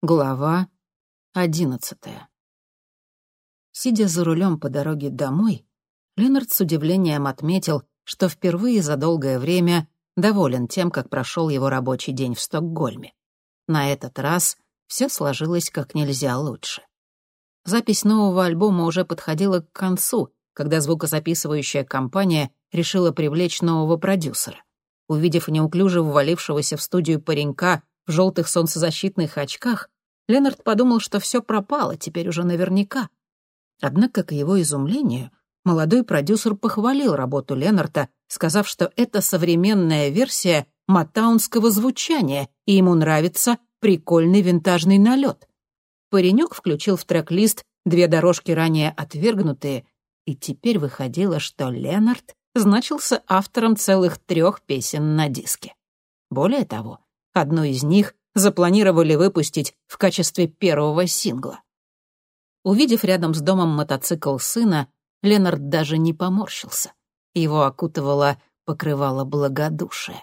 Глава одиннадцатая. Сидя за рулем по дороге домой, Ленард с удивлением отметил, что впервые за долгое время доволен тем, как прошел его рабочий день в Стокгольме. На этот раз все сложилось как нельзя лучше. Запись нового альбома уже подходила к концу, когда звукозаписывающая компания решила привлечь нового продюсера. Увидев неуклюже ввалившегося в студию паренька в желтых солнцезащитных очках, Ленард подумал, что все пропало, теперь уже наверняка. Однако, к его изумлению, молодой продюсер похвалил работу Ленарта, сказав, что это современная версия матаунского звучания, и ему нравится прикольный винтажный налет. Паренек включил в трек-лист две дорожки ранее отвергнутые, и теперь выходило, что Ленард значился автором целых трех песен на диске. Более того, Одну из них запланировали выпустить в качестве первого сингла. Увидев рядом с домом мотоцикл сына, Ленард даже не поморщился. Его окутывало покрывало благодушие.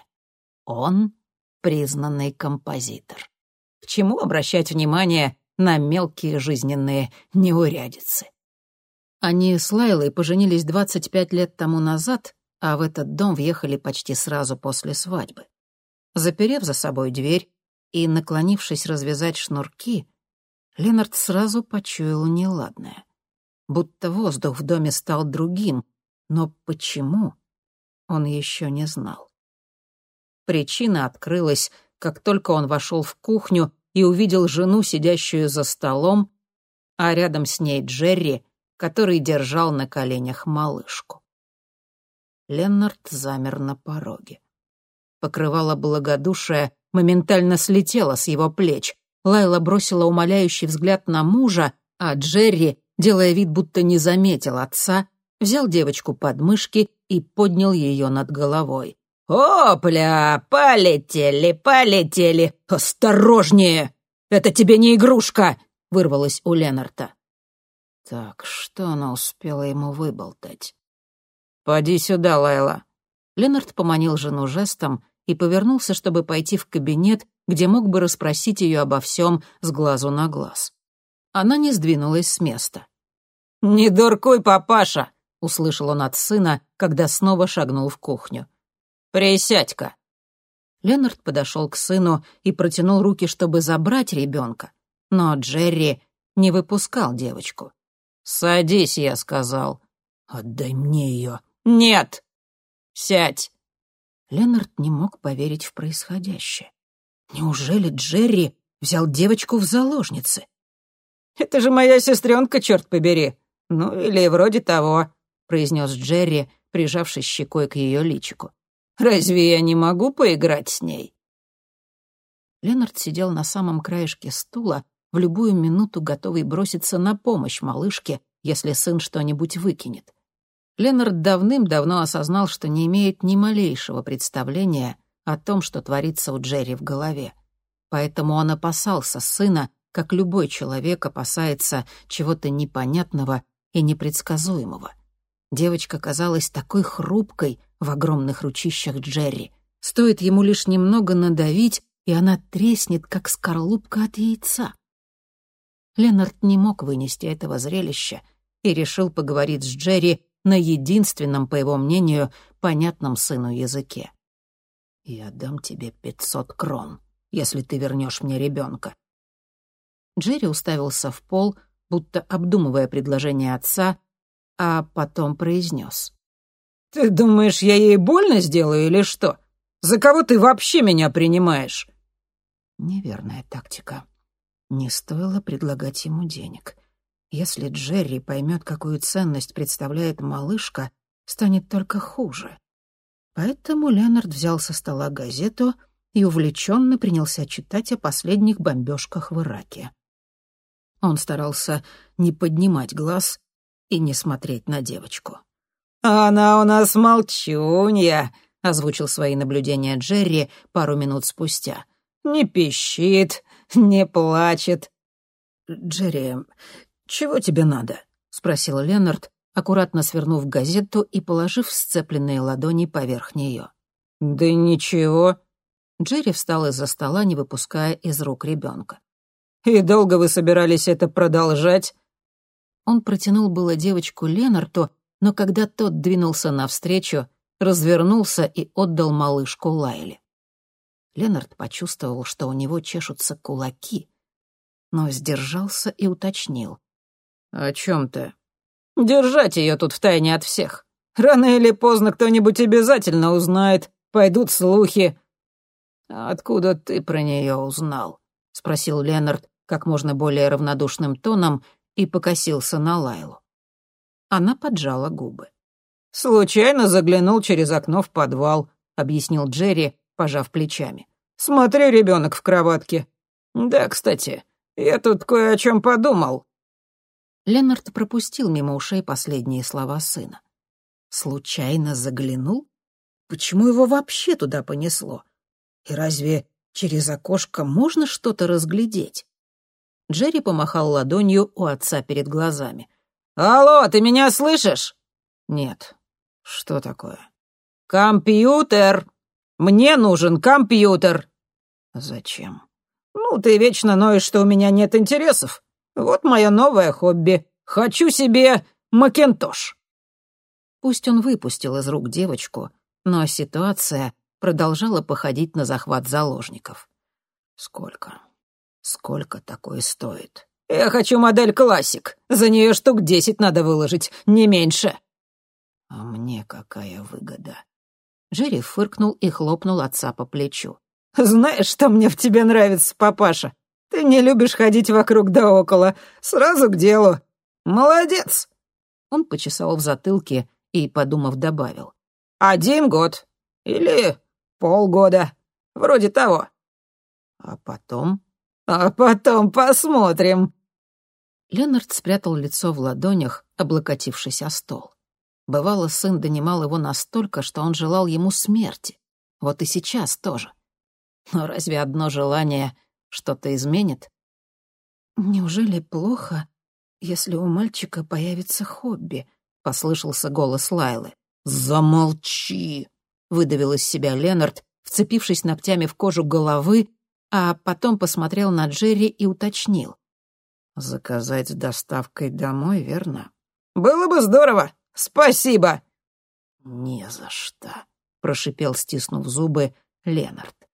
Он — признанный композитор. К чему обращать внимание на мелкие жизненные неурядицы? Они с Лайлой поженились 25 лет тому назад, а в этот дом въехали почти сразу после свадьбы. Заперев за собой дверь и наклонившись развязать шнурки, Ленард сразу почуял неладное. Будто воздух в доме стал другим, но почему, он еще не знал. Причина открылась, как только он вошел в кухню и увидел жену, сидящую за столом, а рядом с ней Джерри, который держал на коленях малышку. Леннард замер на пороге. Покрывало благодушие моментально слетело с его плеч. Лайла бросила умоляющий взгляд на мужа, а Джерри, делая вид, будто не заметил отца, взял девочку под мышки и поднял ее над головой. «Опля! Полетели, полетели! Осторожнее! Это тебе не игрушка!» — вырвалось у Ленарта. Так, что она успела ему выболтать? «Поди сюда, Лайла!» Ленард поманил жену жестом и повернулся, чтобы пойти в кабинет, где мог бы расспросить ее обо всем с глазу на глаз. Она не сдвинулась с места. «Не дуркуй, папаша!» — услышал он от сына, когда снова шагнул в кухню. «Присядь-ка!» Ленард подошел к сыну и протянул руки, чтобы забрать ребенка, но Джерри не выпускал девочку. «Садись», — я сказал. «Отдай мне ее». «Нет!» «Сядь!» Ленард не мог поверить в происходящее. Неужели Джерри взял девочку в заложницы? «Это же моя сестренка, черт побери! Ну, или вроде того», — произнес Джерри, прижавшись щекой к ее личику. «Разве я не могу поиграть с ней?» Ленард сидел на самом краешке стула, в любую минуту готовый броситься на помощь малышке, если сын что-нибудь выкинет. Ленард давным-давно осознал, что не имеет ни малейшего представления о том, что творится у Джерри в голове. Поэтому он опасался сына, как любой человек опасается чего-то непонятного и непредсказуемого. Девочка казалась такой хрупкой в огромных ручищах Джерри. Стоит ему лишь немного надавить, и она треснет, как скорлупка от яйца. Ленард не мог вынести этого зрелища и решил поговорить с Джерри на единственном, по его мнению, понятном сыну языке. «Я дам тебе пятьсот крон, если ты вернешь мне ребенка». Джерри уставился в пол, будто обдумывая предложение отца, а потом произнес. «Ты думаешь, я ей больно сделаю или что? За кого ты вообще меня принимаешь?» Неверная тактика. Не стоило предлагать ему денег. Если Джерри поймет, какую ценность представляет малышка, станет только хуже. Поэтому Леонард взял со стола газету и увлеченно принялся читать о последних бомбежках в Ираке. Он старался не поднимать глаз и не смотреть на девочку. «Она у нас молчунья», — озвучил свои наблюдения Джерри пару минут спустя. «Не пищит, не плачет». «Джерри, «Чего тебе надо?» — спросил Ленард, аккуратно свернув газету и положив сцепленные ладони поверх нее. «Да ничего». Джерри встал из-за стола, не выпуская из рук ребенка. И долго вы собирались это продолжать?» Он протянул было девочку Ленарту, но когда тот двинулся навстречу, развернулся и отдал малышку Лайле. Ленард почувствовал, что у него чешутся кулаки, но сдержался и уточнил. «О чем ты?» «Держать ее тут в тайне от всех. Рано или поздно кто-нибудь обязательно узнает, пойдут слухи». «Откуда ты про нее узнал?» — спросил Ленард как можно более равнодушным тоном и покосился на Лайлу. Она поджала губы. «Случайно заглянул через окно в подвал», — объяснил Джерри, пожав плечами. «Смотри, ребенок в кроватке. Да, кстати, я тут кое о чем подумал». Ленард пропустил мимо ушей последние слова сына. «Случайно заглянул? Почему его вообще туда понесло? И разве через окошко можно что-то разглядеть?» Джерри помахал ладонью у отца перед глазами. «Алло, ты меня слышишь?» «Нет». «Что такое?» «Компьютер! Мне нужен компьютер!» «Зачем?» «Ну, ты вечно ноешь, что у меня нет интересов. Вот мое новое хобби. Хочу себе Макинтош». Пусть он выпустил из рук девочку, но ситуация продолжала походить на захват заложников. «Сколько? Сколько такое стоит?» «Я хочу модель классик. За нее штук десять надо выложить, не меньше». «А мне какая выгода?» Джерри фыркнул и хлопнул отца по плечу. «Знаешь, что мне в тебе нравится, папаша? Ты не любишь ходить вокруг да около. Сразу к делу. Молодец!» Он почесал в затылке и, подумав, добавил. «Один год. Или полгода. Вроде того». «А потом?» «А потом посмотрим». Ленард спрятал лицо в ладонях, облокотившись о стол. Бывало, сын донимал его настолько, что он желал ему смерти. Вот и сейчас тоже. Но разве одно желание что-то изменит? «Неужели плохо, если у мальчика появится хобби?» — послышался голос Лайлы. «Замолчи!» — выдавил из себя Ленард, вцепившись ногтями в кожу головы, а потом посмотрел на Джерри и уточнил. «Заказать с доставкой домой, верно?» «Было бы здорово! Спасибо!» «Не за что», — прошипел, стиснув зубы, Ленард.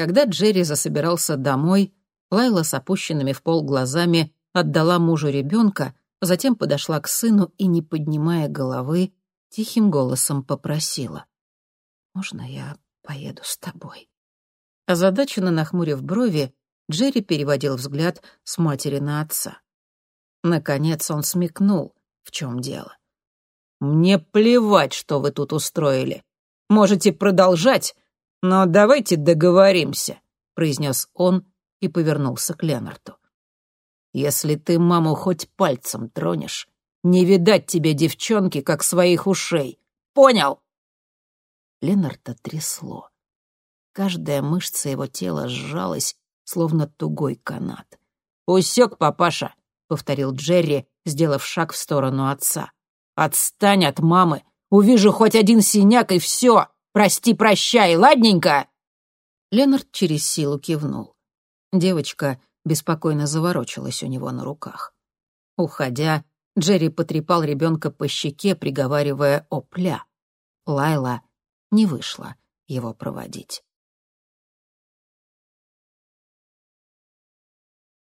Когда Джерри засобирался домой, Лайла с опущенными в пол глазами отдала мужу ребенка, затем подошла к сыну и, не поднимая головы, тихим голосом попросила. «Можно я поеду с тобой?» Озадаченно нахмурив брови, Джерри переводил взгляд с матери на отца. Наконец он смекнул, в чем дело. «Мне плевать, что вы тут устроили. Можете продолжать, но давайте договоримся», — произнес он и повернулся к Ленарту. «Если ты маму хоть пальцем тронешь, не видать тебе девчонки, как своих ушей. Понял?» Ленарта трясло. Каждая мышца его тела сжалась, словно тугой канат. «Усек, папаша», — повторил Джерри, сделав шаг в сторону отца. «Отстань от мамы! Увижу хоть один синяк, и все! Прости-прощай, ладненько!» Ленард через силу кивнул. Девочка беспокойно заворочилась у него на руках. Уходя, Джерри потрепал ребенка по щеке, приговаривая «опля». Лайла не вышла его проводить.